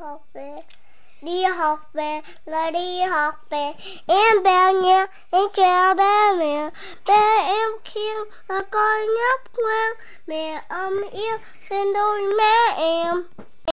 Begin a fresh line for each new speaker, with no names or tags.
học về, đi học về, là đi học về. Em bé nhé em chào bé mẹ. Bé em khiêng là con nhóc ngoan. Mẹ ấm yêu xin đôi mẹ